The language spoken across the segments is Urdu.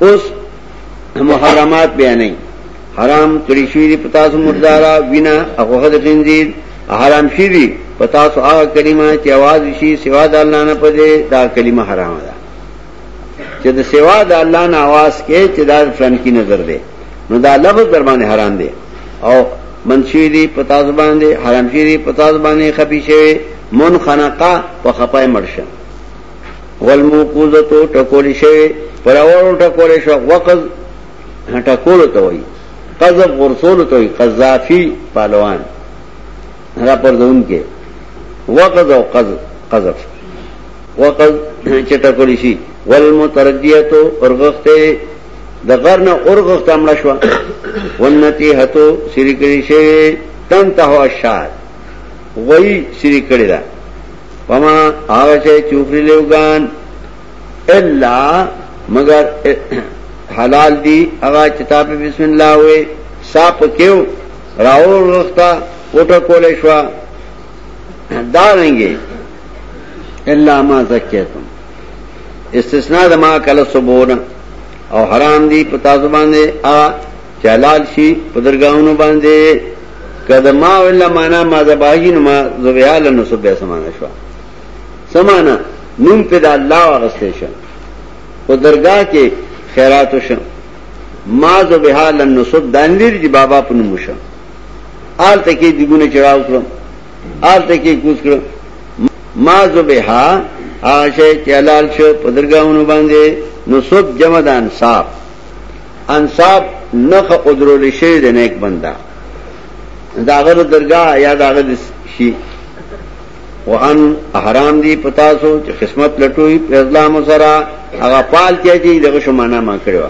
اس محرمات بیا نہیں. حرام کری شیری پتاس مردارا بنا اخوخد خنزیر حرام شیری پتاس آغا کلمہ چی آواز شی سوا دا اللہ نا پدے، دا کلمہ حرام دا. چی دا سوا دا اللہ نا آواز کے چی دا فلان کی نظر دے. نو دا لفظ دربانے حرام دے. او من شیری پتاس باندے، حرام شیری پتاس باندے خبی شوے، من خنقا و خپای مرشا والموقوزتو ٹکولی شوے پر اولو ٹکولی شو وقز ټکول ته وای قذف ورسول قذافی پهلوان. را پردون کې وقذ او قذف. قذف شو ونتی هتو سری کړي تن ته الشاد وای سری کړي دا پما هغه چې چوفري لوګان الا مگر حلال دی۔ اغا چتا پہ بسم اللہ ہوئے۔ ساپ کیوں؟ راؤ رختا ووٹا کولے شوا۔ داریں گے اللہ ما زکیہ تم استثناء دما کل سبونا او حرام دی پتاسو باندے۔ آ چلال شی پدرگاہونو باندے۔ کدما ولا معنا ما زباہی نو ما زبیال نو سبیا سمانا شوا۔ سمانا نوم په د الله واغسته شه په درگاه کې خیرات وشم ما زو بحال النصب دانلیر جی بابا په نموشه آل تکي دیګونه چړاو کړم آل تکي کوس کړم ما زو بها آشه چلال شو پدرګاونو باندې نصب جمع د انصاب. انصاب نخ قدرول شي د نیک بندا داغه درگاه یا داغه شي وان حرام دی پتاسو چې قسمت لټوي په اسلام سره هغه پال کې چې جی دغه شمانه ما کړو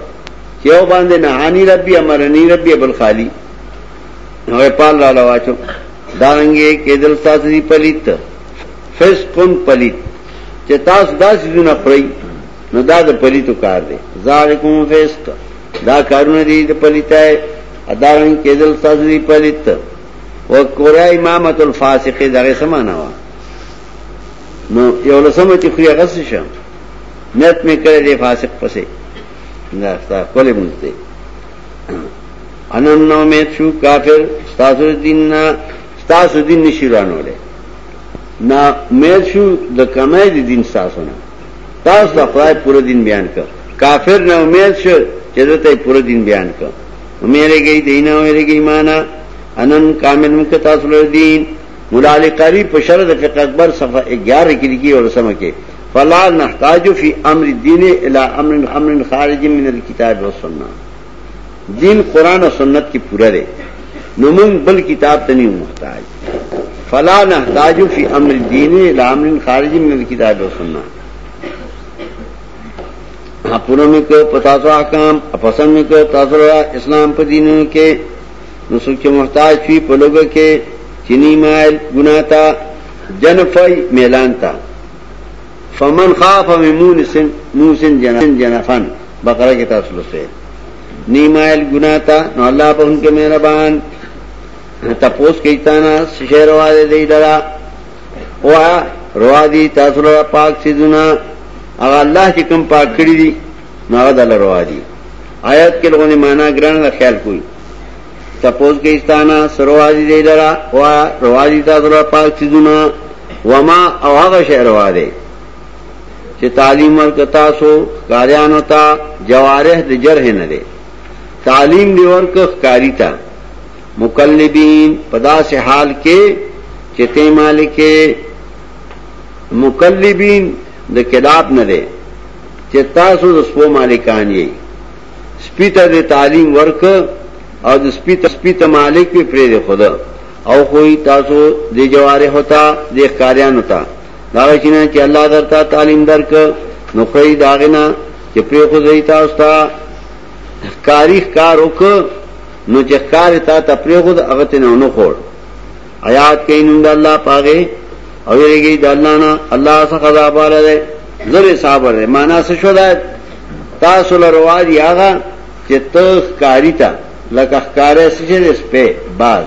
چې یو باندې نه هاني ربي امرني ربي بل خالی۔ هغه پال را لواچو دارنګي کېدل تاسو دی پلیت۔ فسقن پلیت۔ چې تاسو داسې نه پړی نو دا د پلیتو کار دی ذالکم فسق۔ دا کارونه دي د پلیتای ادارنګ کېدل تاسو دی پلیت۔ وکورا امامت الفاسق دغه سمانا وا۔ نو یو لسمه چې خو یې غس شم. نیت می کړی دی فاسق پسې. دا ستا کولې مونږ ته. انن نو می شو کافر، ستاسو دین نا ستاسو دین نشی رانوله نا امید شو د کمای دی دین ستاسو نه. تاسو د خدای پوره دین بیان کړ. کافر نه امید شو چې دته پوره دین بیان کړ میرے گئی دینا میرے گئی مانا. انن کامل مکہ تاثر دین. ملال قاری پشرد فقہ اکبر صفحہ گیارہ کی لکھی اور سمجھ کے۔ فلا نحتاج فی امر الدین الى امر امر خارج من الكتاب والسنہ دین قرآن و سنت کی پورا دے نمنگ بل کتاب تنی محتاج۔ فلا نحتاج فی امر الدین الى امر خارج من الكتاب والسنہ ہاں، پورا میں کو پتاسو احکام پسند میں کو تاثر اسلام پر دینوں کے نسخ محتاج فی پلوگ کے چینی مائل گناتا جن فی میلان تا. فمن خاف موسن موسن جنفن بقرہ کے تاثر سے. نی مائل گناتا، نو اللہ پر ان کے مہربان. تپوس کے تانا شہر روا دے دے ڈرا وہ روا دی، تاثر پاک سی دنا اگر اللہ کی کم پاک کھڑی دی ناغد اللہ روا دی. آیت کے لوگوں نے مانا گرہن کا خیال کوئی. تپوس کے استانا سروادی دے ڈرا وا روادی تا سروا پاک سیدونا وما اواغ شہ روا دے چې تعلیم ورکتا سو کاریانو تا جوارح د جرح نه دے تعلیم دی ورک کاری تا۔ مکلبین پدا سے حال کې چته مالک مکلبین د کلاب نه دے چې تاسو د سپو مالکان یې سپیته د تعلیم ورک او د سپیته سپیته مالک په پرې خدا او خوې تاسو د جواره ہوتا د ښکاریان ہوتا دا چې چې الله درته تعلیم درک نو خوې داغنا چې پرې خو دی تاسو ته کاری کار وک نو چې کار تا ته پرې خو هغه ته نه خور آیات کین د الله پاګه او یریږي د الله نه، الله څخه عذاب راځي زره صبر معنا څه شو دا تاسو له رواج یاغه چې ته کاری تا لکه ښکارې سچې سپې باز.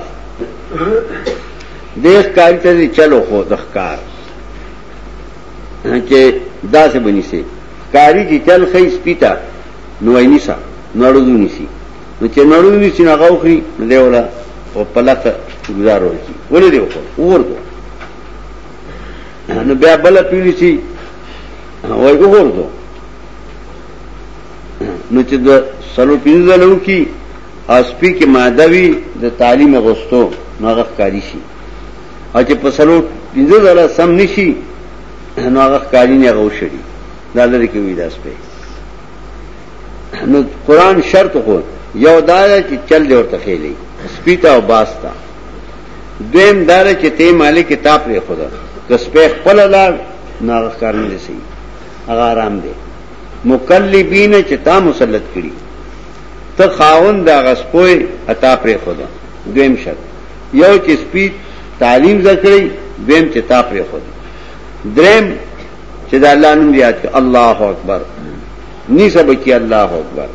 دیش کاری ته چلو خو د ښکار. یعنی چې دا څه بنی سي کاری چې چل خې سپیتا نو نیسا نړو نیسی نو چې نړو نیسی نه غوخري نو دیولا او پلک گزارو کی ولې دی ورته نو بیا بل پیلی سی وای وګورځو نو چې سلو پینځلو کی اسپی کې مادوی د تعلیم غوستو نو کاری شي. او چې په سلو پینځل سم نشي نو کاری نه غوشړي دا لري کې وې داس په نو قران شرط خو، یو دار چې چل دی ورته خېلې. سپیتا او باستا دویم دار چې ته مالک کتاب لري خدا کس په خپل لار ناغه کار نه دي هغه آرام دی. مکلبین چې تا مسلط کړي. ته خاون دا غسپوي عطا پر خدا دویم شرط. یو چې سپی تعلیم زکړي دویم چې تا پر خدا دریم چې دا الله نوم یاد کړه، الله اکبر. ني سب کې الله اکبر.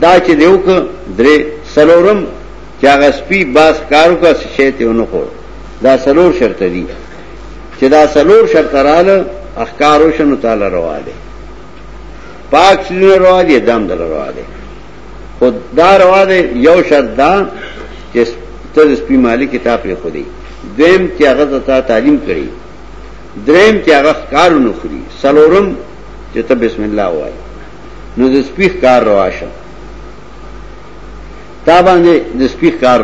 دا چې دیو ک درې سلورم چې هغه سپی باس کارو کا شیته ونه خور دا سلور شرط دي. چې دا سلور شرط رااله اخکارو شنو تعالی روا پاک سینه روا دي دم دل روا دي خود دا روا دي یو شرط دا چې ته سپی مالی کتاب یې خودي دیم چې هغه ته تعلیم کړي دریم چې هغه کارونه خوري۔ سلورم چې ته بسم الله وای۔ نو د سپیخ کار رواشه تا باندې د سپیخ کار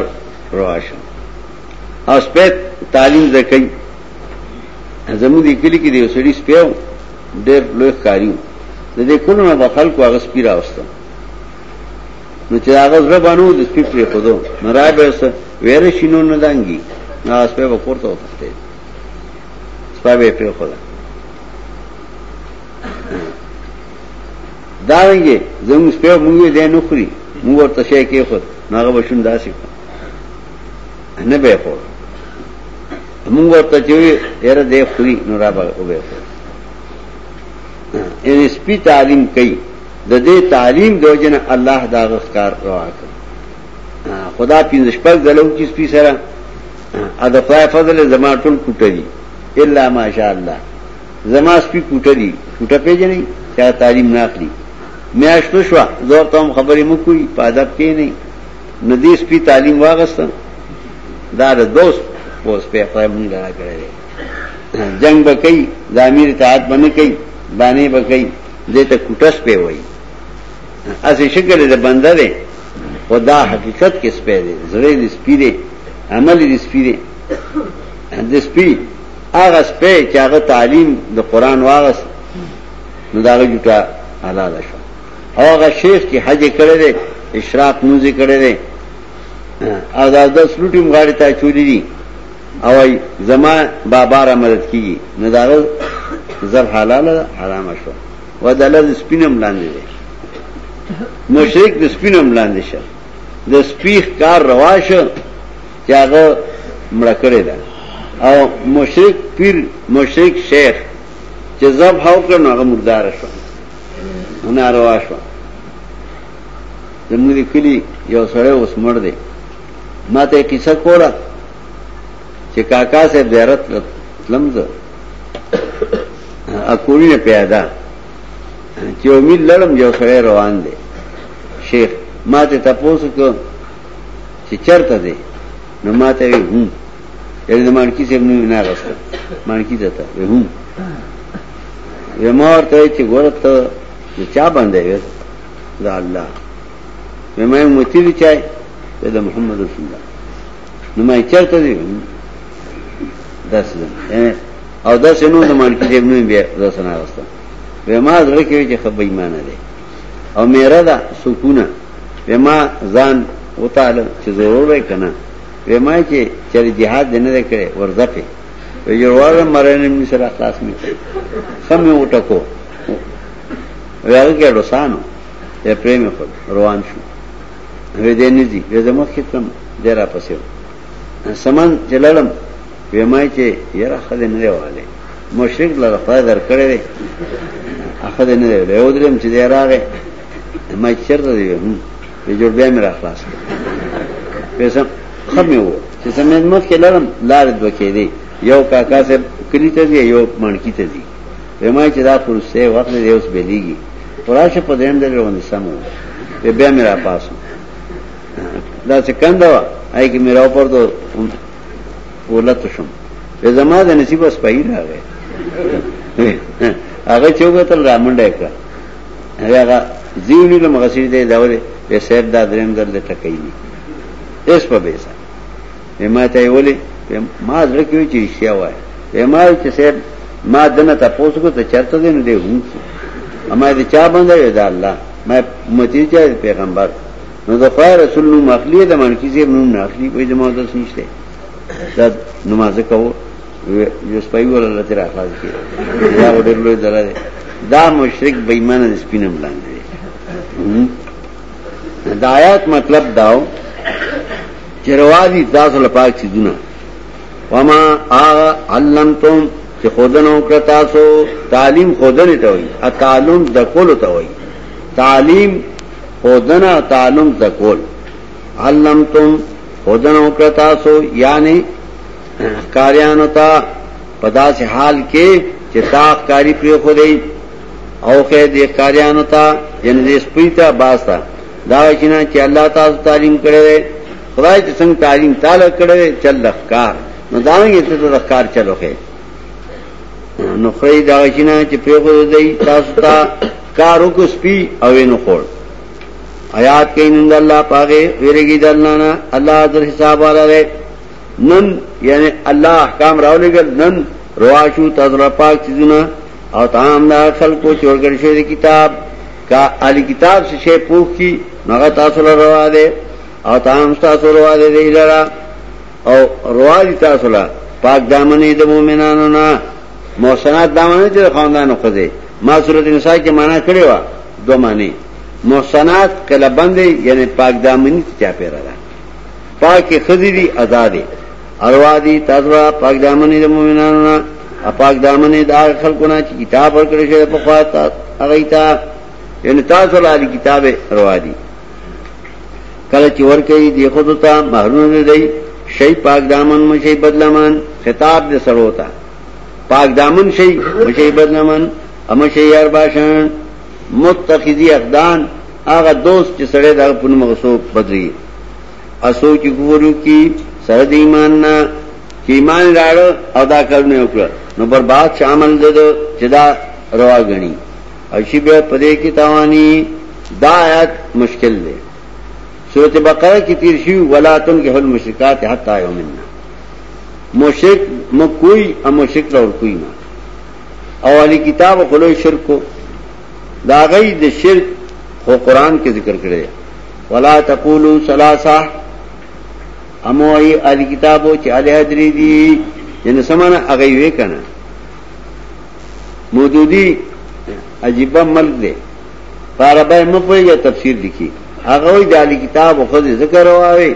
رواشه او سپیت تعلیم زکای زمو دې کلی کې دی سړي سپیو ډېر لوی کاریو د دې کولو نه بخل کو هغه سپیرا واست نو چې هغه زړه باندې د سپی پر خودو مرای به سره ویره شینو نه دانګي نو سپی به پورته وخته سپی به پر خدا دارنګي زموږ سپیو موږ دې نه خوري. موږ ورته شي کې خود ناغه بشون داسې نه به خور مونږ ورته چې یاره دې خوري، نو را به وې ان سپی تعلیم کوي د دې تعلیم دوجنه الله دا غفار روا کړ. خدا پینځ شپږ غلو چې سپی سره. ا، د خدای فضل زما ټول کوټري الا ماشاء الله زما سپی کوټري کوټه پیژنې چې تعلیم نه اخلي. میاشتو شو زور ته خبرې مو کوي پاداب کې نه ندی سپی تعلیم واغستم دا د دوست اوس په خپل مونږ را کړی جنگ به کوي د امیر اطاعت باندې کوي باندې به کوي دته کوټس اسی شکل د بنده دی خدا حقیقت کې سپې دی. زړه دې سپې دی، عمل دې سپې دی. د سپې هغه سپې چې هغه تعلیم د قران واغس نو دا جوټه حلال شو هغه شیخ چې حج کړی دی اشراق نوزي کړی دی، او دا د سلوټیم غاړي ته چولې دي. او زما بابا را مدد کیږي. نو دا زر حلال حرام شو. و دلته سپینم لاندې دي مشرک د سپینم لاندې شه. د سپیخ کار رواشه چې هغه مړ کړی دا او مشرک پیر، مشرک شیخ چې زب هاو کړو هغه مردار شو. نه روا شو. زموږ کلی یو سره اوس مړ دی. ما ته کیسه کوله چې کاکا سے زیارت لمز اکوړی نه پیدا چې امید لړم یو سره روان دي شیخ، ما ته تاسو کو چې چرته دي نو ما ته وی هم یل یعنی مانکی سے نو نه راست مانکی ته وی هم ومار ته چې ګورته چا باندې دا الله مې مې متي چای دا محمد رسول الله نو ما چرته دي دس یعنی او دس نو د مالکی جیب نو بیا دس نه راسته و ما زړه کې چې خبر ایمان ده او میرا دا سکونه. و ما ځان وتعال چې ضرور وای کنه. و ما چې چر jihad نه کړي ورځپه و جوړوار مرنه می سره خلاص می سم یو ټکو ویل کې روسانو یې پریم خو روان شو. و دې نزي و زموږ کتم ډیر پسې سمن چلالم ویمای چې یره خدای نه دیواله مشرک له خدای درکړې دی. اخد نه دی له ودرم چې دی راغې ما چرته دی؟ هم. په جوړ بیا مې را خلاص پیسې خمه وو. چې سمې مخ کې لرم لار دوه کې دی یو کاکا سے کلی ته دی یو مانکی ته دی ویمای چې دا پرسه وخت دی، اوس بلیږي پراشه په دیم دل روان سم و بیا میرا پاسو دا څه کنده آی کی میرا پر تو ولت شم په زما د نصیب اس پای راغی. هغه چوغه تل رامنډه کړ هغه زیونی له مغسیر دی داوله په سیب دا دریم در د ټکای ني اس په بیسا ما ته ویلي ما زړه کې چې شیا وای ما چې سیب ما دنه تاسو کو ته چرته دی نو دی هم اما دې چا باندې دا الله. ما متی چې پیغمبر. نو د رسول نو مخلی د من کیږي نو نخلی کوئی د موږ نشته. دا نماز کوو، یو سپای ول الله تعالی اخلاص کی دا وړل لوی دره دا مشرک بېمانه سپینم لاندې دا آیات مطلب داو چې روادي تاسو لپاره چې دونه وما علمتم چې خودنو کړ تاسو؟ تعلیم خودنه ته وي ا تعلم د کول ته وي تعلیم خودنه تعلم د کول. علمتم خودنو کړ تاسو یعنی کاریانو تا پدا سے حال کې چې کاری پر خودي او خیر دې کاریانو تا یعنی دې سپیتا باستا. دا وچنا چې الله تاسو تعلیم کړی خدای چې څنګه تعلیم تعالی کړی چل لخکار. نو دا یې ته لخکار چلو چلوخه نو خړې دا وچنا چې پر خودي تاسو ته کارو کو سپی او نو خور. آیات کې نن الله پاګه ویریږي دلنا الله در حساب والا دی نن یعنی الله احکام راولېګل نن رواشو تاسو پاک چیزونه او تام دا خلق کو خلکو چورګر شوی کتاب۔ کا علی کتاب سے شی پوخ کی نغه تاسو روا ده او تام تاسو روا ده دی لرا۔ او روا دي تاسو پاک دامنې د مؤمنانو نه محسنات دامنې د خاندانو خزه ما سورۃ النساء کې معنا کړی و دو معنی۔ محسنات کله بندې یعنی پاک دامنې چا پیرا ده پاک خزې دي آزادې اروا دي تاسو پاک دامنې د مؤمنانو نه اپاک دامنې دا خلکونه چې کتاب ورکړي شه په خواته هغه یعنی تاسو له کتابه روا دي کله چې ورکړي دی خود ته محرون دی شی پاک دامن مشي بدلمن خطاب دې سروتا پاک دامن شي مشي بدلمن ام شي یار باشن متخذي اقدان هغه دوست چې سړی دا په مغسو بدري اسو چې ګورو کی سره دی ایمان نه چې ایمان راړ او دا کړنه وکړه نو برباد شامل دو چدا روا گنی. اشی بے پدے کی توانی، دا آیات مشکل دے. صورت بقرہ کی تیر شیو، ولا تن کے حل مشرکات حتی آئے منا مشرک، مکوئی ام مشرک اور کوئی نہ او علی کتاب خلو شرک کو دا غی د شرک خو قرآن کے ذکر کرے ولا تقولوا ثلاثه امو علی کتابو چې علی حضری دی یعنی سمانا هغه وی کنه مودودی عجیبه ملک دی. عربی مپویږي تفسیر لیکي. هغه وی د علی کتاب خو ذکر واوي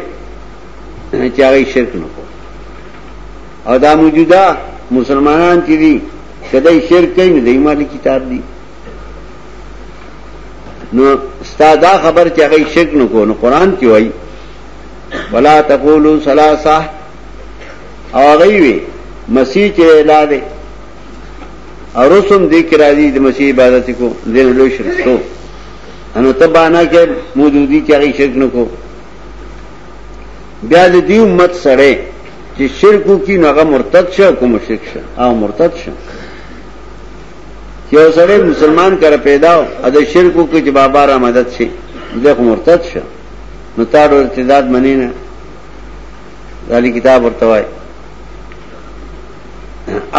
چې هغه شرک نه کو او دا موجوده مسلمانان چې دي کله شرک کوي نه دی مالی کتاب دی. نو استادا خبر چې هغه شرک نه کو نو قران کې وایي ولا تقولوا ثلاثه او هغه وی، مسیح چې اعلان دی او رسم دې کې راځي د مسیح عبادت کو، دین له شرک تو انو تبانا کې موجودی کې هغه شرک نکو. بیا دې امت سره چې شرکو کې نوغه مرتد شه کو مشرک شه او مرتد شه چې سره مسلمان کړه پیدا او د شرکو کې چې بابا را مدد شي دغه مرتد شه نو تاسو ارتداد منی نه دالی کتاب ورته وای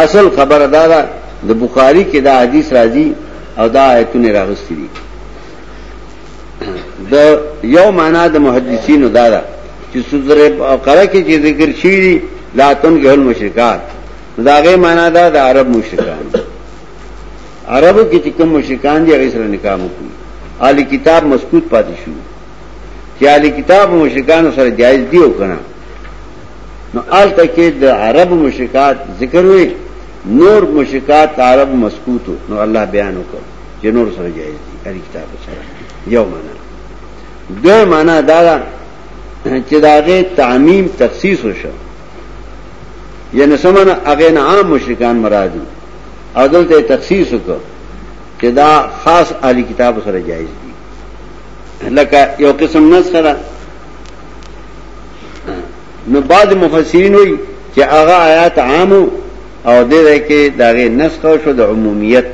اصل خبر ادا ده د بخاری کې دا حدیث راځي او دا آیتونه راغستې دي د یو معنا د محدثینو دا ده چې سوزره قره کې چې ذکر شي دي لاتن کې مشرکات دا غي معنا دا د عرب مشرکان۔ عربو کې چې کوم مشرکان دي هغه سره نکاح وکړي علی کتاب مسکوت پاتې شو۔ چې علی کتاب مشرکان سره جایز دی او کنه نو آل تک د عرب مشرکات ذکر ہوئی نور مشرکات عرب مسکوتو نو الله بیان وکړ چې نور سره جایز دي هر کتاب سره یو معنا دو معنا دا چې داغه تعمیم تخصیص وشو یعنی سمنه هغه نه عام مشرکان مراد او دلته تخصیص وکړ کہ دا خاص علی کتاب سر جائز دی. لکا یو قسم نس کرا نو بعد مفسرین ہوئی کہ آغا آیات عام او دے رہے کہ داغے نس کا شو دا عمومیت.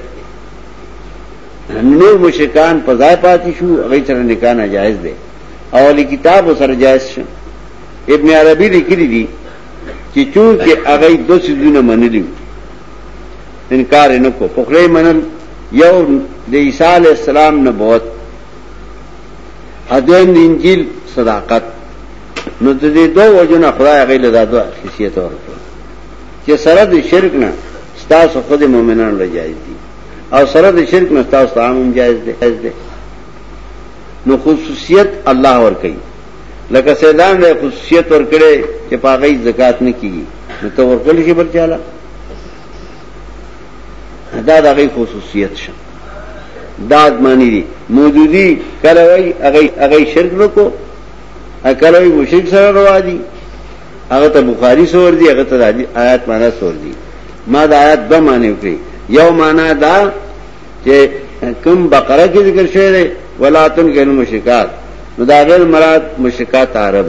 نور مشرکان پزائے پاتی شو اگئی سر نکانا جائز دے او علی کتاب سر جائز شو. ابن عربی لکھی دی کہ چونکہ اگئی دو سیزوں من لیو انکار نکو پخڑے منل، یو د عیسی السلام نبوت ادوین د انجیل صداقت۔ نو د دې دوه وجونه خدای غیله دادو حیثیت ورکړه چې سره د شرک نه ستاسو خود مؤمنانو له جایز دي، او سره د شرک نه ستاسو تعامل جایز دي جایز دي. نو خصوصیت الله ور کوي لکه سیدان له خصوصیت ور کړي چې پاغي زکات نه کیږي. نو ته ورکړل شي بل چاله؟ دا د هغه خصوصیت شه. داد مانی دي موجودی کله وای هغه هغه شرک وکړو کله مشرک سره روا دي. هغه ته بخاری سور دي هغه ته آیات معنا سور دي ما دا آیات به معنی وکړي. یو معنا دا چې کوم بقره کې ذکر شوی دی ولاتن کې مشرکات نو دا غیر مراد مشرکات عرب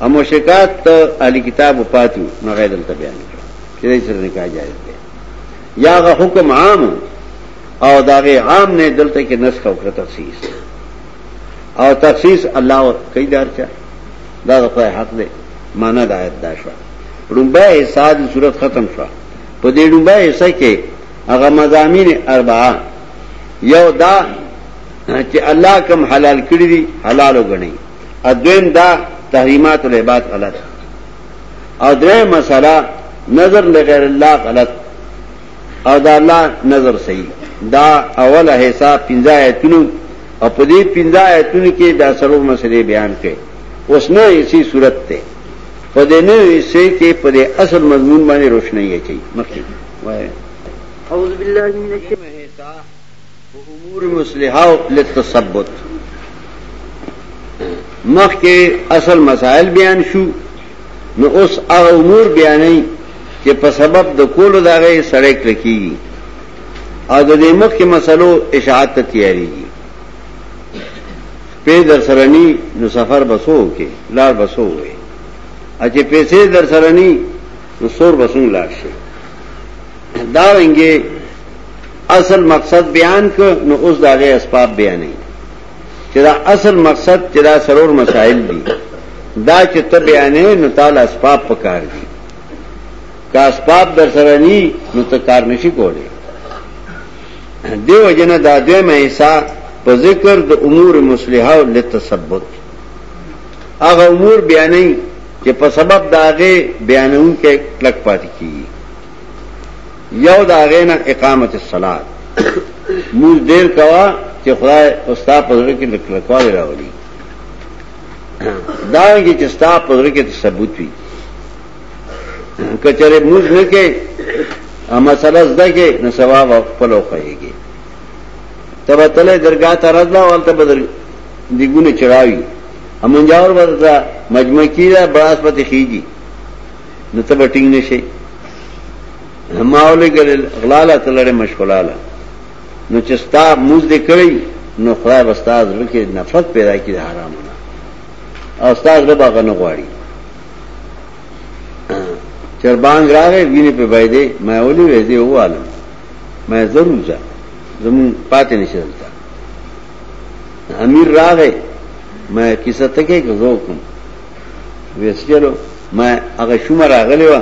او مشرکات ته علی کتاب پاتو نو غیر دلته بیان کړ. چې سره نکاح جائز دی یا حکم عام او داغه عام نے دلته کې نسخ او تخصیص او تخصیص الله کئی دار چا؟ دا حق دی معنا د آیت دا شو رومبه حصہ صورت ختم شو په دې رومبه حصہ کې هغه مزامین اربعه یو دا چې الله کوم حلال کړی دي حلال وګڼي ادوین دا تحریمات العباد غلط. او درې مسله نظر لغیر الله غلط. او دا الله نظر صحیح. دا اول حصہ پنځه ایتونو او پنځه ایتونو کې دا سلو مسلې بیان کړي اوس نه اسی صورت دې نه اسی کې په دې اصل مضمون باندې روشنايي اچي مخکې. وای اعوذ بالله من الشیطان. امور مصلحه للتثبت. مخکې اصل مسائل بیان شو. نو هغه امور بیانې چې په سبب د کولو دغه سړی کړکیږي او د دې مخ کې مسلو اشاعت ته تیاریږي. په در سرنی نو سفر بسو کې لار بسو وي اچې پیسې در سرنی نو سور بسون لار شي؟ دا رنګه اصل مقصد بیان ک نو اوس داغه اسباب بیانې چې دا اصل مقصد چې دا سرور مسائل دي. دا چې ته بیانې، نو تعالی اسباب پکار دي. کا اسباب در سره ني نو ته کار نشي کولای دیو جن دا دوی مېسا په ذکر د امور مصلحه او لتثبت. هغه امور بیانې چې په سبب داغه بیانون کې کلک پات کیږي. یو داغه نه اقامت الصلات موږ ډیر کوا چې خدای استاد په ذکر کې لکلکواله راولي. دا کې چې استاد په کې ثبوت وي. کچره موږ نه کې مسله زده کې، نو ثواب خپل وخیږي تبه تله درگاه ته راځلا ولته بدر دیګونه چراوي امنجاور ورته مجمع کیدا براسپتی خيږي نو ته ټینګ نشي ماولې ګل اغلاله تلړې مشغولاله. نو چې ستا موږ دې کړی، نو خدای واستاز ورکه نفرت پیدا کړي حرامونه او استاد ربا غنه غواړي. چربانگ راغې ویني په بایدې ما ولي وې دې ووالم ما ضرور ځه زمون پاتې نشدلتا امیر راغې ما کیسه تکې غزو کوم وېسچلو ما هغه شومه راغلی و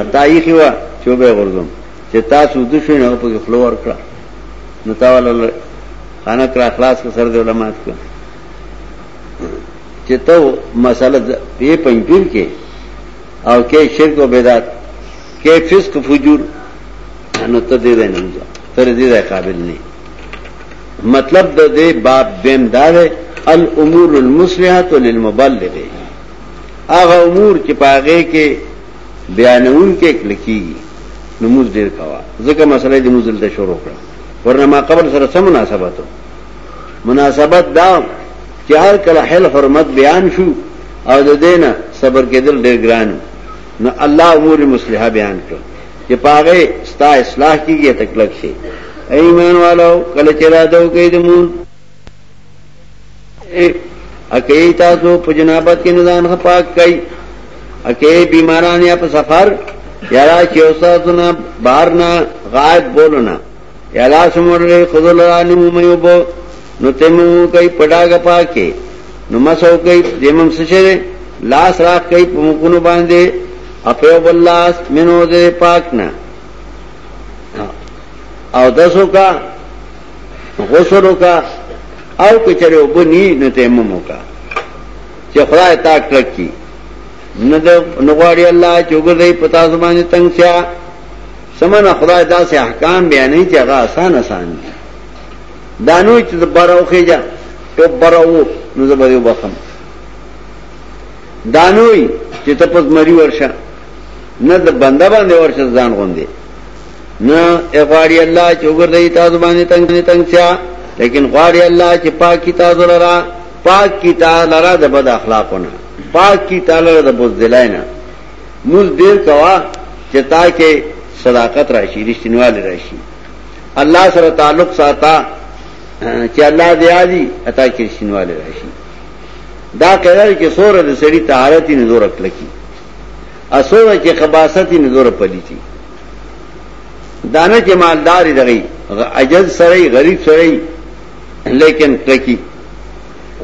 اتای خو چوبه غردم چې تاسو د شو نه په خلو ورکړه نو تاول خانه کرا خلاص کو سر دې علماء کو چې ته مسله په پنځپیر کې او کې شرک او بدعت کې فسق فجور نو ته دې نه نه تر دې قابل نه مطلب د دې باب دیم دار الامور المصلحه للمبلغ۔ هغه امور چې پاغه کې بیانون کې لکېږي نماز ډیر کوا۔ ځکه مسله دې مزل ته شروع کړه ورنه ما قبل سره سم مناسبت مناسبت دا چې هر کله حل حرمت بیان شو۔ او د دینه صبر کېدل ډیر ګران نو الله امور مصلحه بیان کړ چې پاغه ستا اصلاح کیږي تکلک شي ایمان والو کله چرا دو کې دمون اکی تاسو په جنابت کې نزان پاک کای اکی بیماران یا په سفر یارا چې اوساتونه بهر نه غائب بولنا یلا سمورله خذل رانو مېوبو نو تمو کوي پډاګه پاکه نو مسو کوي دیمم سشه لاس راخ کوي په مخونو باندې اپیو بلاس منو دې پاک نه او دسو کا، غسلو کا، او کچره وبني نه تیمم کا۔ چې خدای تا کړی نه د نغواړي الله چې وګړي پتا زمانه تنگ سیا۔ سمنه خدای داسې احکام بیانې چې هغه آسان آسان۔ دي دانو چې براو خېجا او۔ براو نو زبريو بخم. دانوي چې تپس مری ورشه. نه د بنده باندې ورشه ځان غوندي نه اغواړي الله چې وګړي تاسو باندې تنگ تنگ سیا. لیکن غواړي الله چې پاک کی تاسو لرا پاک کی تاسو لرا د بد اخلاقونه پاک کی تعالی د بوزدلاینا موږ ډیر کوا چې تا کې صداقت راشي رښتینواله راشي. الله سره تعلق ساته. چې الله دې عادي اتا کې رښتینواله راشي دا کړل چې سوره د سړی طهارت نه زور کړی اسوره چې خباست نه زور پلیتی دانه چې مالدار دی عجز سره غریب سره لیکن کړکی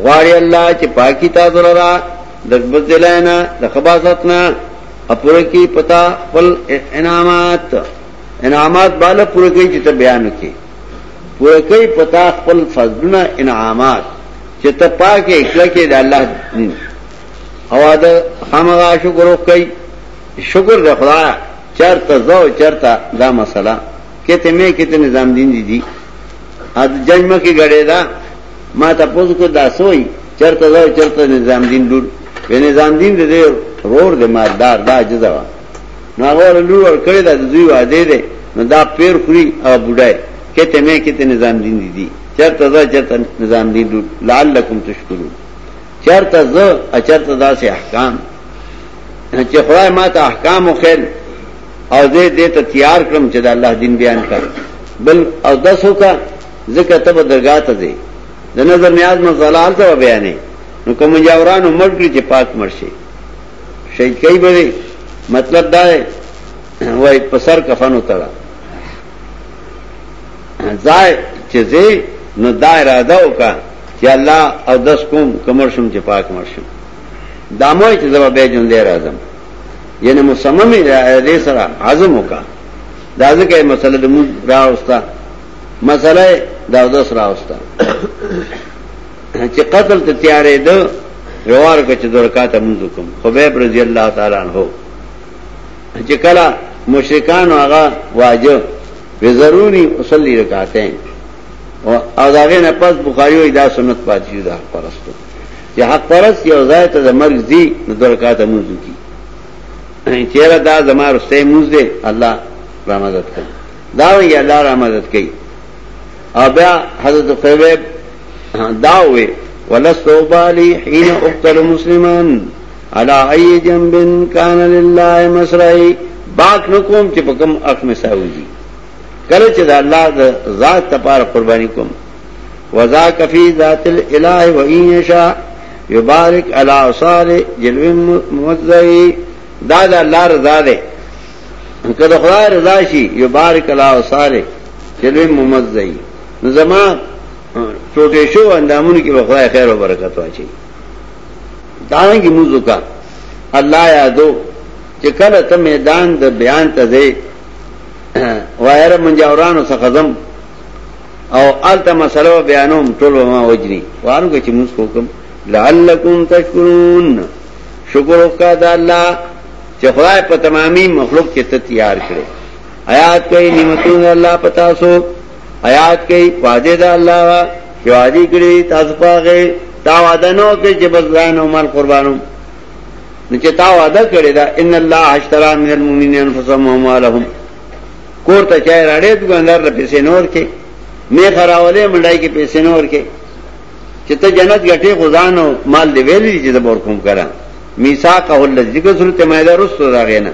غواړي الله چې پاکي تاسو لرا د بدلینا د خباستنا اپور کی پتا خپل انعامات. انعامات بالا پوره کوي چې ته بیان وکې پوره کوي پتا خپل فضلنا انعامات چې ته پاکه اخلا کې د الله شکر وکړي شکر د خدای چرته زو چرته دا مسله کته مې کته نظام دین دي دي ا جنم کې غړې دا، ما تاسو کو دا سوئی چرته زو چرته نظام دین ډور په نظام دین دے دې رور دې مالدار دا جزا نو هغه لور کړی دا دوی واده دې نو دا پیر خوري او بډای کته مې کته نظام دین دي دي چرته زو چرته نظام دین ډور لعلکم تشکرون۔ چرته زو اچرته دا سه احکام۔ چې خدای ما ته احکام او خیر او دې دې ته تیار کړم چې د الله دین بیان کړ بل او دسو کا ذکر تب درگاہ ته دی د نظر نیاز مزلال ته بیانې نو کوم جاورانو مړ کړی چې پاک مرشي شهید کوي به مطلب دا دی وای پسر کفن وتړه ځای چې نو دا اراده وکا چې الله او دس کوم کمر شم چې پاک مرشم داموي چې زما به جون دی راځم یعنی مصمم دې سره عزم وکا. دا ځکه مسله د مو راوستا مسله دا دس راوستا چې قتل ته تیارې ده روار کو چې درکاته منځ کوم خبيب رضی الله تعالی عنہ. چې کله مشرکان هغه واجب. به ضروري اصلي رکعتين او داغه نه پس بخاری وای دا سنت پاتې شو دا پرستو۔ چې حق پرست یو ځای ته د مرګ دی نو درکاته منځ کی۔ یعنی چیرې دا زما رسته موږ دې الله را مدد کوي دا وی الله را مدد کوي او بیا حضرت خبیب داوے ولست بالي حين اقتل مسلمان على اي جنب كان لله مسرعي۔ باک نکوم چې پکم اخ میں ساوږي کله چې ذات لپاره قرباني کوم. وذاك في ذات الاله وان يشاء يبارك على اصال جلو موذي دا د الله رضا ده کله خدای رضا شي يبارك على اصال جلو موذي نو زمان ټوټه شو، اندامونو کې خدای خیر او برکت واچي دانګي موضوع کا الله یادو چې کله ته میدان د بیان ته دی وایره منجورانو څخه زم او الته مسلو بیانوم ټول ما وجني. وانو کې چې موږ کوم لعلکم تشکرون. شکر وکړه د الله چې خدای په تمامي مخلوق کې ته تیار کړي آیات کوي نعمتونه الله پتا سو آیات کوي وعده ده الله چې وعده کړی تاسو پاغه تا وعده نو کې چې بس ځان او مال قربانو نو چې تا وعده کړی دا ان الله اشترى من المؤمنين انفسهم واموالهم. کور ته چای راړې دګاندار له پیسې نور کې نه خراولې منډای کې پیسې نور کې چې ته جنت غټي غزان او مال دی ویلې چې د بور کوم کرا۔ میثاقه الذی ذکر سورته مائده رسو راغینا۔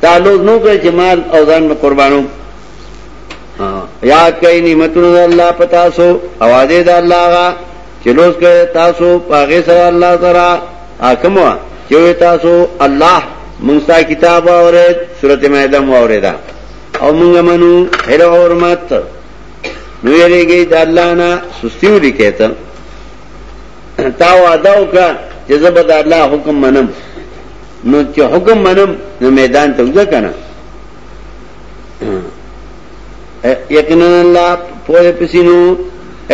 تعالو نو کې چې مال او ځان قربانو۔ ہاں، یاد کئی نعمتونو دا اللہ پتاسو اوادے دا اللہ آغا۔ چلوز کرے تاسو پاغی سر اللہ ترا۔ آکموا چوئے تاسو اللہ منستا کتاب آورید، صورت میدم آوریدا۔ او منگا منو حل حرمت نویرے گئی دا اللہ نا سستیو لکیتا تاو آداو کا جزب دا اللہ حکم منم نو چې حکم منم نو میدان ته وځه کنه یقینا الله په پسینو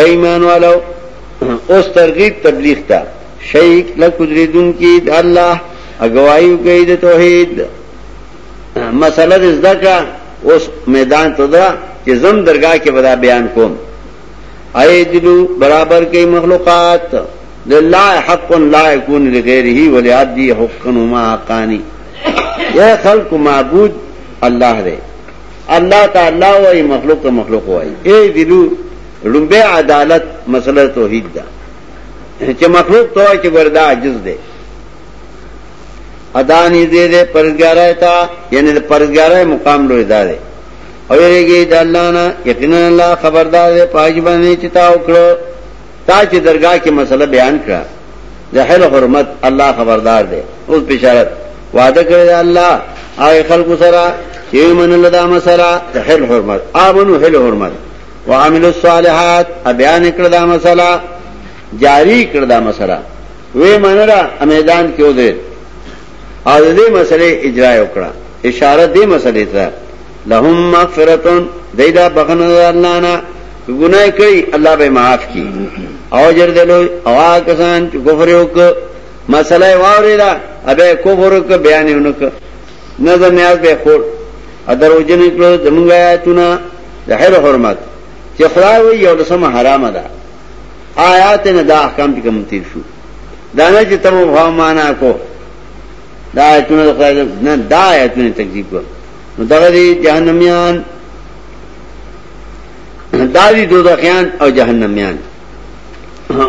ایمان والو اوس ترغیب تبلیغ تا شیخ لکذریدون کی د الله اگواہی کوي د توحید مسله زدکا اوس میدان ته دا چې زم درگاہ کې ودا بیان کوم۔ اے دلو برابر کې مخلوقات للہ حق لا يكون لغيره ولعبدي حقا وما حقاني یہ خلق معبود اللہ دے۔ اللہ تا اللہ وائی مخلوق تا مخلوق وائی اے دلو رنبے عدالت مسئلہ توحید دا۔ چې مخلوق تو چې وردا عجز دے۔ ادا نہیں دے دے پرزگارہ تا یعنی پرزگارہ مقام لو ادا دے۔ اور گئی اللہ اللہ خبردار دے پاج باندې چتا وکړو تا چې درگاہ کې مسله بیان کړه د حرمت الله خبردار دی اوس بشارت وعده کړی دی الله هغه خلق سره چې من لدا مسله د حرمت۔ امنو حل حرمت۔ وعملوا الصالحات بیان کړه دا مسله جاری کړه دا مسله وې منره میدان کې ودې او دې مسله اجرا وکړه. اشاره دې مسلې ته. لهم مغفرتون دیدا بخنه الله نه. گناہ کړی، الله به معاف کی او جر دلو او کسان چې کفر وک مسله واوریدا ابه کفر وک بیان ونک نظر نیاز به خور. ادر وجن کړو زمونږ آیاتونه. د حرمت. چې خدای وی یو لسمه حرام ده. آیات نه دا احکام چې کوم تیر شو. دا نه چې تم وها معنا کو. دا آیاتونه خدای نه، دا آیاتونه تکذیب کو نو دا دي جهنميان دادی دو دخیان او جہنمیان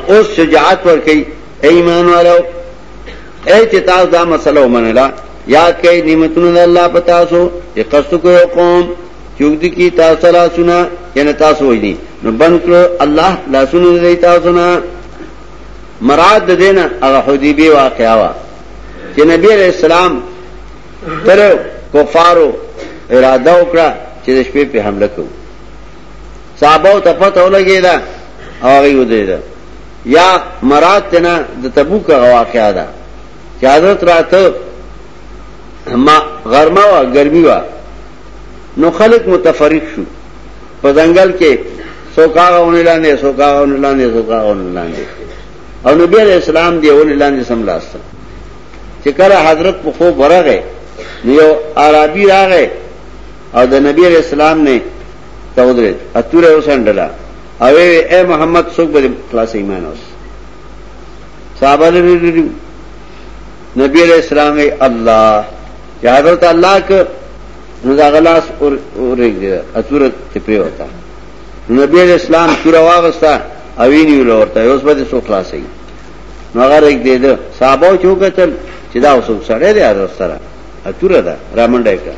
اس شجاعت پر کئی اے ایمان والو، اے چتاس دا مسئلہ منلا یاد کئی نعمتون دا اللہ پتاسو یہ قصد کو قوم چوک کی تاسو لا سنا یعنی تاسو وجنی نو بند کرو اللہ لا سنو دی تاسونا مراد دینا اگا حدیبی واقعا وا چې نبی علیہ السلام تر کفارو اراده وکړه چې د شپې په حمله کوي صحابه ته پته ولګی دا هغه ودی دا۔ یا مراد تنا د تبوک واقعا ده چې حضرت راته ما غرمه وا ګرمي وا۔ نو خلق متفرق شو۔ په ځنګل کې سوکاغونه لاندې سوکاغونه لاندې سوکاغونه لاندې او نبی علیہ السلام دی اول لاندې سملاست چې کله حضرت په خوب ورغه نو یو عربي راغی او د نبی علیہ السلام نے تودرید اتوره وسندلا او اے محمد، څوک به خلاص ایمان اوس صحابه نبی علیہ السلام ای الله. یا حضرت الله ک نو دا غلاس اور اورګه اتوره ته پری نبی علیہ السلام تور واغستا اوینی ولورته اوس به څوک خلاص ای نو هغه یک دی ده صحابه چوکتل چې دا اوس دی، حضرت سره. اتوره ده رامنډه کا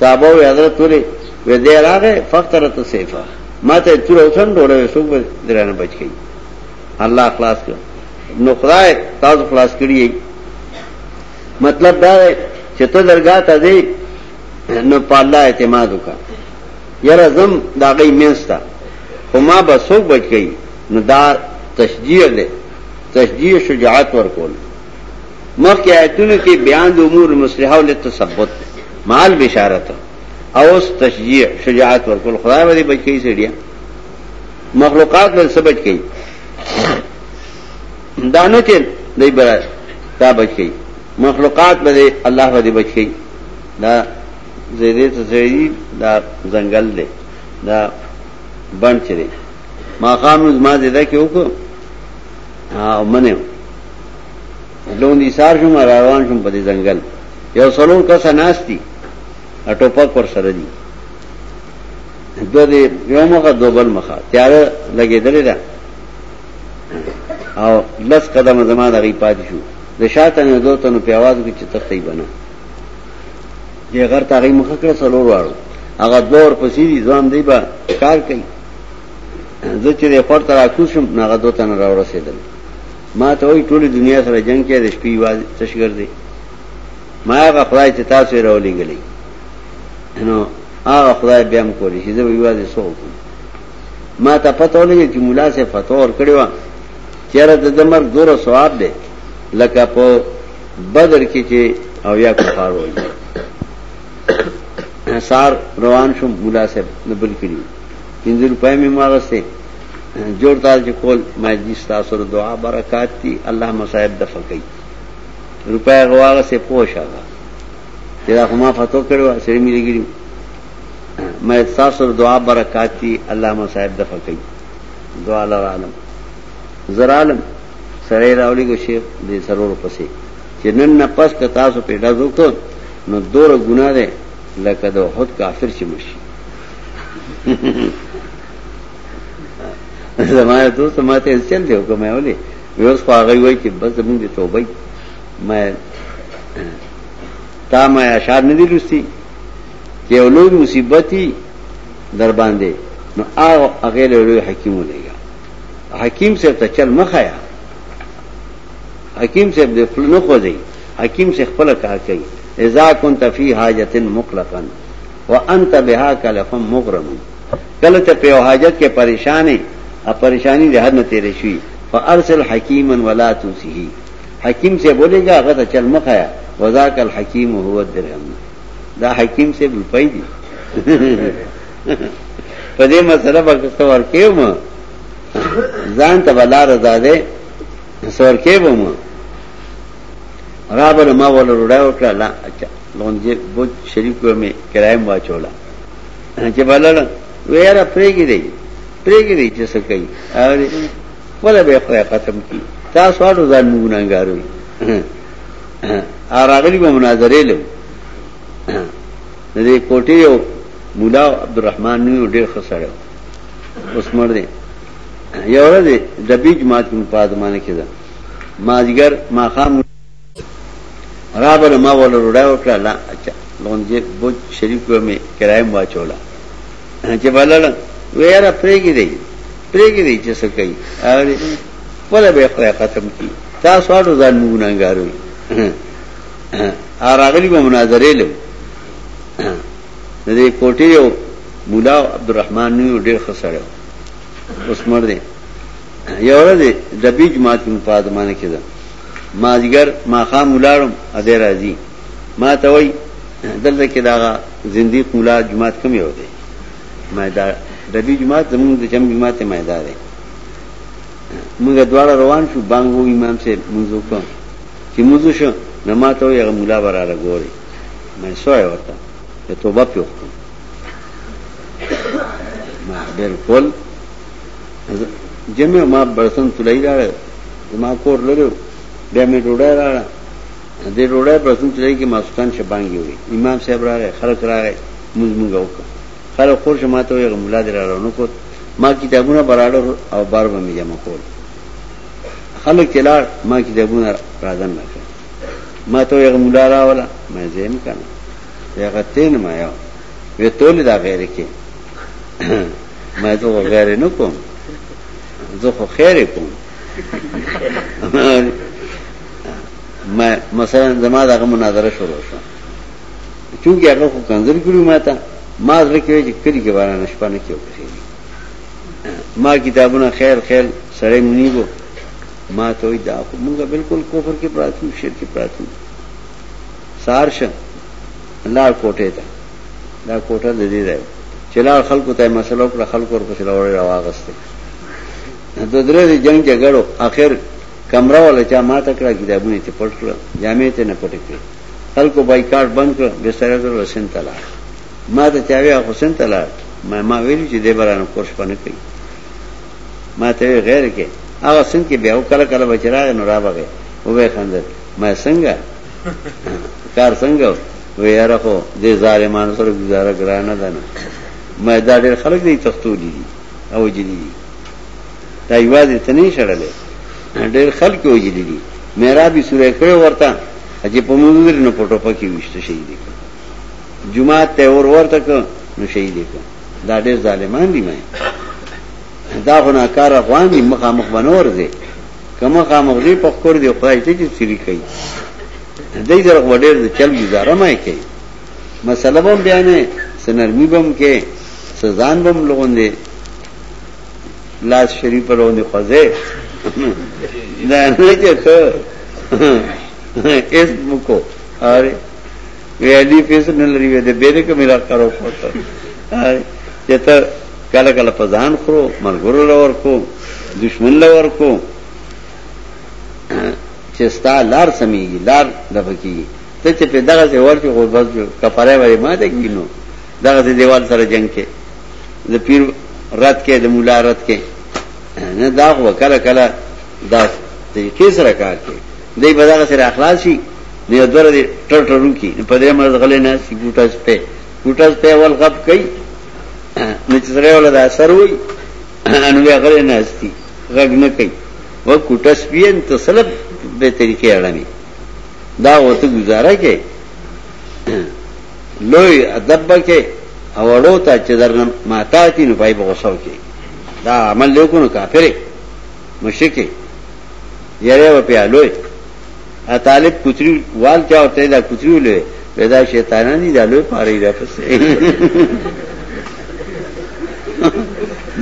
صحابه حضرت ټولې و دې راغه فقره ته سیفه ماته تور اوسن ډوړې سوق درانه بچ کی الله خلاص کړ نو خدای تاسو خلاص کړی مطلب دا دی چې ته درگاه ته دی نو په الله اعتماد وکړه. یره زم دا غي مینستا خو ما به سوق بچ کی نو دا تشجیع دی. تشجیع شجاعت ورکول. مخکې آیتونو کې بیان د امور مصلحه او لتثبت. مال بشارت. اوس تشجیع، شجاعت ورکول. خدای باندې بچ کی سړیا. مخلوقات له سبج کی دانه چې دای برا تا بچ کی مخلوقات باندې الله باندې بچ کی دا زیدې ته دا ځنګل دی. دا بند چره ما خاموز ما زیاده کې وکړه. ها لوندی سار شم روان شم پتی زنگل یو سلون کسا ناس تی اٹو اٹوپک پر سر دی دو دی یو مخا دو بل مخا تیارا لگی دلی دا او لس قدم زمان دا غی پاتی شو. دا شا تنو دو تنو پیوازو کی چی تختی بنا یہ غر تا غی مخا کرا سلور وارو اگر دور پسی دی زوان دی با کار کئی زو چی دی پر تراکوز شم ناغا دو تنو رسی دلی ما ته وای ټول دنیا سره جنگ کې د شپې واز تشګر دی؟ ما هغه خدای چې تاسو راولې غلې نو هغه خدای بیا هم کولی چې زه ویوازې سو ما ته پته ولګي چې مولا سے فتوا ور کړو چیرې د دمر دور ثواب دی. لکه په بدر کې چې او یا کفار وایي سار روان شم مولا سے نبل کړی پنځه روپۍ مې ماغسته جوړ تال چې جی کول ما دې جی تاسو دعا برکات دي الله مصائب دفع کوي روپۍ غواغه سے پوښا چې دا ما فتوا کړو سره مې لګیږي میں تاسو دعا برکات دي الله مصائب دفع کوي دعا الله عالم۔ زرا عالم سره راولي کو شیخ دې سرور پسې چې نن نه پس ک تاسو پیدا وکړو نو دوره ګناه ده لکه د خود کافر شي مشي زمانه دوست ماته چل دی کومه ولي ویوس خو هغه وای چې بس زموږ د توبې ما تا ما اشعار نه دي لستی چې لوی مصیبتي در باندې. نو هغه هغه لوی حکیم ولېګا حکیم سے ته چل مخایا حکیم سے د خپل نه خوځي حکیم سے خپل کار کوي. اذا كنت في حاجه مطلقا وانت بها كلفم مغرم کله ته په حاجت کې پریشانې ا پریشانی د حد نه تیرې شي فارسل حکیما ولا تنسه۔ حکیم سے بولے گا هغه چل مخایا وذاک الحکیم هو الدرهم۔ دا حکیم سے روپۍ دي په دې مسله باندې څور کېم ځان ته بلا رضا ده څور کېم رابر ما ولا روډا وکړه لا اچھا لونځه بوت شریف کو مې کرایم واچولا۔ چې بلل ویرا پرېګی دی پرېګی دی چې څه کوي. او ولا به خدای ختم کی تاسو اړو ځان موږ ګانګاروي ا راغلی به مناظره له دې کوټې یو مولا عبدالرحمن نو ډېر خسړ اوس مړ دی. یو ورځ د بیج مات په پادمانه کې ده. ماجګر ما خام رابر ما ولا روډا وکړه لا اچھا لونځه بوت شریف کو مې کرایم واچولا چې بلل ویرا پرېګی دی پرېګی دی چې څه کوي او ولا به ختم کی تاسو اړو ځان موږ ګانګاروي ا راغلی به مناظره له دې کوټې یو مولا عبدالرحمن نو ډېر خسړ اوس مړ دی یو ورځ د بیج مات په پادمانه کې ده ماجګر ما خام ولاړم ا دې ما ته وای دلته کې دا مولا جماعت کم یو دی ما دا د دې جماعت زموږ د جمع جماعت مېدا دی. موږ دواړه روان شو بانګو امام سے موږ وکړو چې موږ شو نه ما ته یو مولا براله ګوري. مې سوې ورته. ته توبه پیو ما بالکل. جمع ما برسن تلای راړ ما کور لرو بیا میں مې ډوډۍ راړه. دې ډوډۍ برسن تلائی تلای کې ماسکان شبانګي وي امام صاحب راغی، خلک راغی موږ موږ وکړو خلک خور شماته یو مولا دې راړو نو کو ما کتابونه براړو او بار به مې جمع کول. خلک چلار ما کتابونه راځن نه ما ته یو مولا راولا مې زم کنه. هغه تین ما یو وی تول دا غیر کې؟ ما ته غیر نه کوم. زه خو خیر کوم. ما مثلا زما دغه مناظره شروع شو چونکی هغه خو کنځل کړو ما ته ما زړه کې چې کلی کې باران شپه نه کېو ما کتابونه خیر خیر سره مونږ منیبو ما ته وی دا خو مونږه بالکل کفر کې پراتو شرک کې پراتو سارش لار کوټه ته. دا کوټه د دې ده چې لار خلکو ته مسلو پر خلکو ور پسې لوري راواغسته د درې جنگ جګړو اخر کمره ولا چا ما تکړه کتابونه ته پټ کړ جامې ته نه پټ کړ خلکو بایکاټ بند کړ به سره سره حسین تلا ما ته چاوي حسین تلا ما ما ویل چې دې برانه کوښ پنه کوي. ما ته غیر کې. هغه څنګه کې بیا کله کله بچراغ نو را بغه او به خندل. ما څنګه؟ کار څنګه؟ و یاره خو دې ظالمانو سره گزاره ګرانه ده نه. ما دا ډېر خلک دي تختو دي. او جدي دي. دا یوازې ته نه شړلې. ډېر خلک وجدي دي. میرا به سورې کړو ورته. چې په موږ نه پټو پکې وشته شي دي جمعه ته اور ورته ک نو شهید کړ دا ډېر ظالمان دي مې دا خو ناکار افغان دي مخامخ بنور دي کما خامخ دي په کور دي خدای ته چې سری کوي۔ دای در وړر د چل گزاره مې کوي۔ مسله هم بیانې سنرمی بم کې سزان بم لغون دي لاس شریف پر ونه خوځه دا نه چې اس مکو۔ اره ویلی فیس نه لري دې بیره کې میرا کارو کوته چې ته کله کله په ځان خورو مرګورو لور کو، دشمن لور کو۔ چې ستا لار سميږي لار دفکیږي ته چې په دغه څه ورته غربت جو کفاره وای ما ته کینو دغه دیوال سره جنگ کې د پیر رات کې د مولا رات کې نه دا وکړه کله دا طریقې سره کار کوي دای په دغه سره اخلاص شي نه دوره دې ټر ټرو کی. په دې مرز غلې نه سی ګوټاس په ګوټاس په ول غب کوي نو چې سره ول دا اثر وي انو یې غلې نه استي غږ نه کوي و ګوټاس پین ته سلب به طریقې اړمي دا وته گزاره کې لوی ادب کې اوړو ته چې درنه ماتا تي نو پای بغوسو کې دا عمل له کو نو کافر مشرک یاره و په طالب کوتری وال چا ورته دا کوتری ولې پیدا شیطانان دي دا لوی پاره را پسې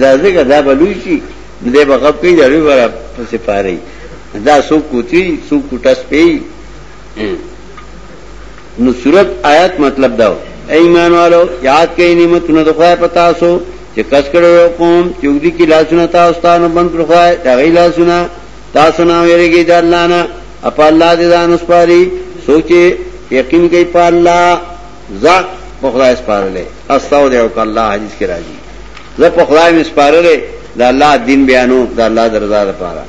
دا څنګه دا بلوي شي دې بغب کوي دا لوی ورا پسې پاره دا سو کوتری سو کوټس پی نو صورت آیات مطلب دا ایمان والو، یاد کئی نعمتونه د خدای پتا سو۔ چې کس کړو قوم چوغدي کی لاسونه تاسو ته بند کړو دا غي لاسونه تاسو نه ویریږي د الله نه اپا الله دې ځان وسپاري سوچي یقین کوي په الله ذات په خدای سپارلې استاو دې او الله حدیث کې راځي زه په خدای مې سپارلې د دین بیانو د الله درزا لپاره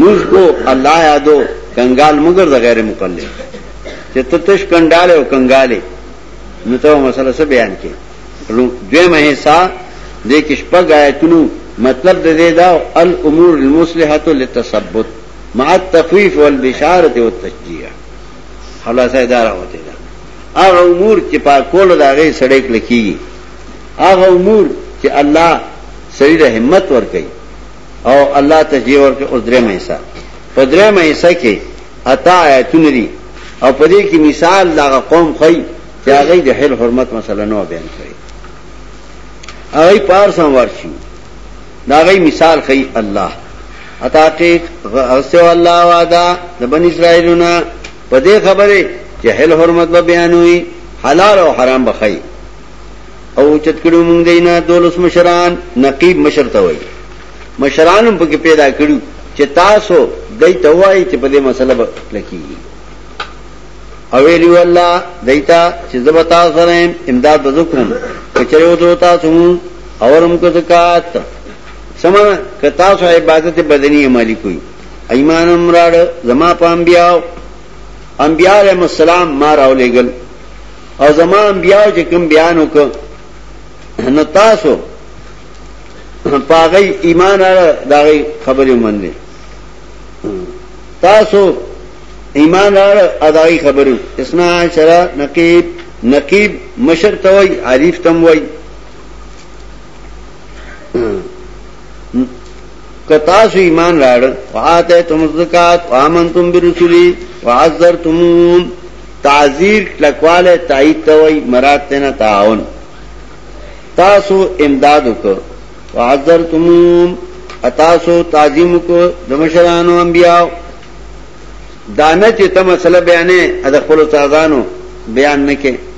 موږ کو الله یادو کنګال مگر د غیر مقلد۔ چې تتش کنډاله او کنګاله نو ته مسله څه بیان کې دوی مه حصہ دې کې شپږ مطلب د دې دا الامور المصلحه للتثبت مع التخفيف والبشاره والتشجيع. خلاصه اداره وته دا هغه امور چې په کول دا غي سړی کلکیږي هغه امور چې الله سړي له همت ور کوي او الله تشجيع ور کوي او درې مېسا په درې مېسا کې اتا آیتونه دي او په دې کې مثال دا آغا قوم خي چې هغه د حل حرمت مسله نو بیان کړي هغه پار سم ورشي دا غي مثال خي الله اتاقیق غسو الله وعدا د بنی اسرائیلونه په دې خبره حل حرمت به بیانوي حلال او حرام بخای او چتکړو مونږ دینا دولس مشران، نقیب مشر ته وای مشرانم په کې پیدا کړو چې تاسو دای ته وای چې په دې مسله لکېږي او ویلو الله دایتا چې زبتا سره امداد وکړم کچره وته تاسو اورم کو زکات سما کتا سو عبادت بدنی عملی کوئی. ایمان امراڑ زما پا انبیاء انبیاء علیہ السلام ما راو لگل او زما انبیاء چې کوم بیانو کو نو تاسو پاغی ایمان آره داغی خبری منده تاسو ایمان آره اداغی خبرو اسنا شرا نقیب نقیب مشر توي عریف تم وای کتاسو ایمان راړ واته تم زکات وامنتم برسلی وعذرتم تعذیر لکواله تایید توي مراد تینا تعاون. تاسو امداد وکړه وعذرتم اتاسو تعظیم کو دمشرانو انبیاء. دانه چې تم مسله بیانې ادخل و استادانو بیان نکے نکې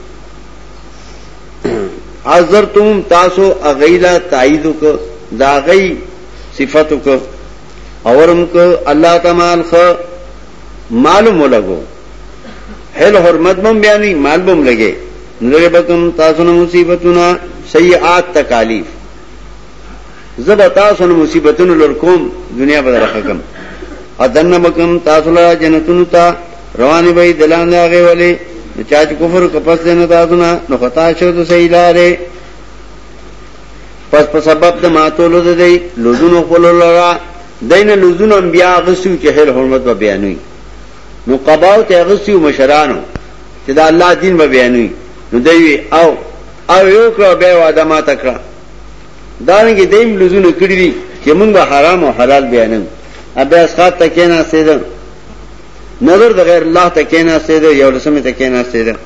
عذرتم تاسو اغیلا تایید کو دا غی صفت کو اورم کو الله تعالی خ معلوم لګو هل حرمت بم بیانی مال بم لګے نظر بکم تاسو نو مصیبتنا سیئات تکالیف. زب تاسو نو مصیبتونو لرکوم دنیا بدل حکم ادن بکم تاسو لا جنتونو تا رواني به دلان هغه ولی چا چې کفر کپس دینه تاسو نو خطا شو د صحیح لارې پس سبب د ماتولو د دی، لوزونو خپل لرا. دین لوزونو انبیاء غسو چې هر حرمت به بیانوي نو قباو ته غسو مشرانو چې دا الله دین به بیانوي نو دی او او یو کړه به واده ما تکړه دانګي دیم لزونه کړی دي چې موږ حرام او حلال بیانم ابه اسخات تکې نه سیدل نظر د غیر الله تکې نه سیدل یو لسمه تکې نه سیدل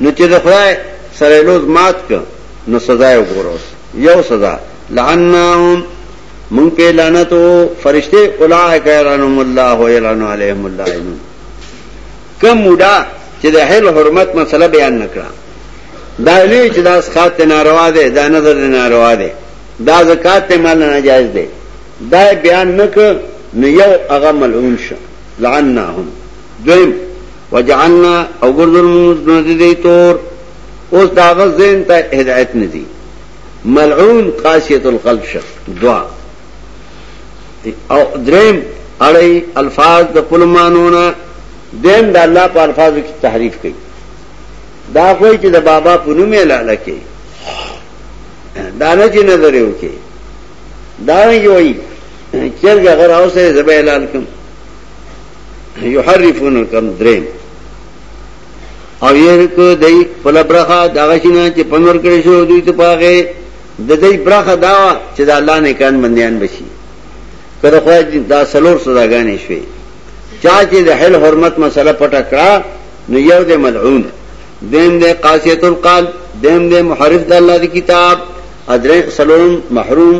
نو چې د خدای سره لوز مات ک نو سزا یې وګوروس یو سزا. لعناهم. مونږ په لعنت او فرشته اولائک یلعنهم الله و یلعن علیهم اللعنون کم مودا چې د حل حرمت مسله بیان نکړه. دا نه چې دا اسخات ناروا ده دا نظر ناروا ده دا زکات ته مال ناجایز ده دا بیان نک، نو یو هغه ملعون شه. لعناهم. دویم، وجعلنا، او ګردل موږ دې تور. اوس داغه زین ته هدایت ندي ملعون قاسیت القلب شه دعا۔ او دریم اړی الفاظ د پلمانونه دیم د الله په الفاظو کې تحریف کوي دا کوئی چې د بابا په نوم اعلان کوي دا نه چې نظر یو کې دا نه وي چرګ اگر اوسه زبې اعلان کوم یحرفون الکم دریم۔ او یې کو دای په لبرخه دا غشینه چې پنور کړی شو، دوی ته پاغه. د دې برخه دا چې د الله نه کان بنديان بشي. کله خو دا سلور صداګانې شوي چا چې د حل حرمت مسله پټه کړه، نو یو د ملعون. دیم دې قاسیت القلب، دیم دې محرف د الله دی کتاب. ادر سلون محروم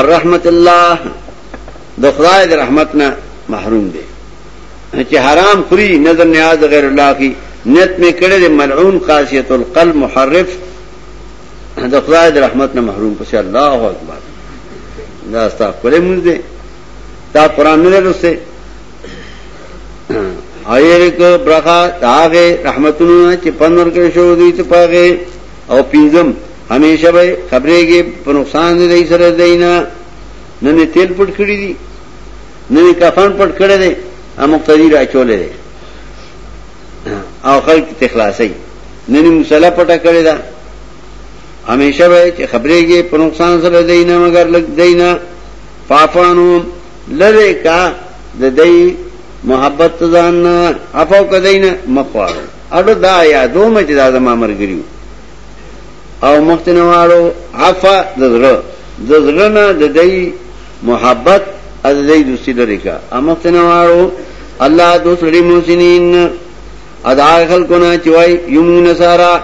الرحمت الله. د خدای د رحمتنا محروم دي چې حرام خوري، نظر نیاز غیر الله کی. نیت میں کړه د ملعون قاسیت القلب محرف د خدای د رحمت نه محروم پس الله اکبر۔ دا استا کولې مونږ دې دا قران نه لسته ایر کو برخا داغه رحمتونو چې پنور کې شو دي ته پاغه او پینځم همیشه به خبرېږي په نقصان دې سره دینا نه تیل پټ کړی دي نه کفن پټ کړی دي هم مقتدی را چولې دي او خلق تخلاصي نه مصلا پټه کړی دا همیشه به چې خبرېږي، په نقصان سره دینا مگر لګ دینا پاپانو لره کا د دې محبت ځان افو کدین مخوار اډو دا یا دوه چې دا زما مرګریو او مختنوالو عفا دزره دزره نه د محبت، از دې دوستی لري کا امختنوالو الله دوسری موسنین ادا خلقنا چوائی یمون نصارا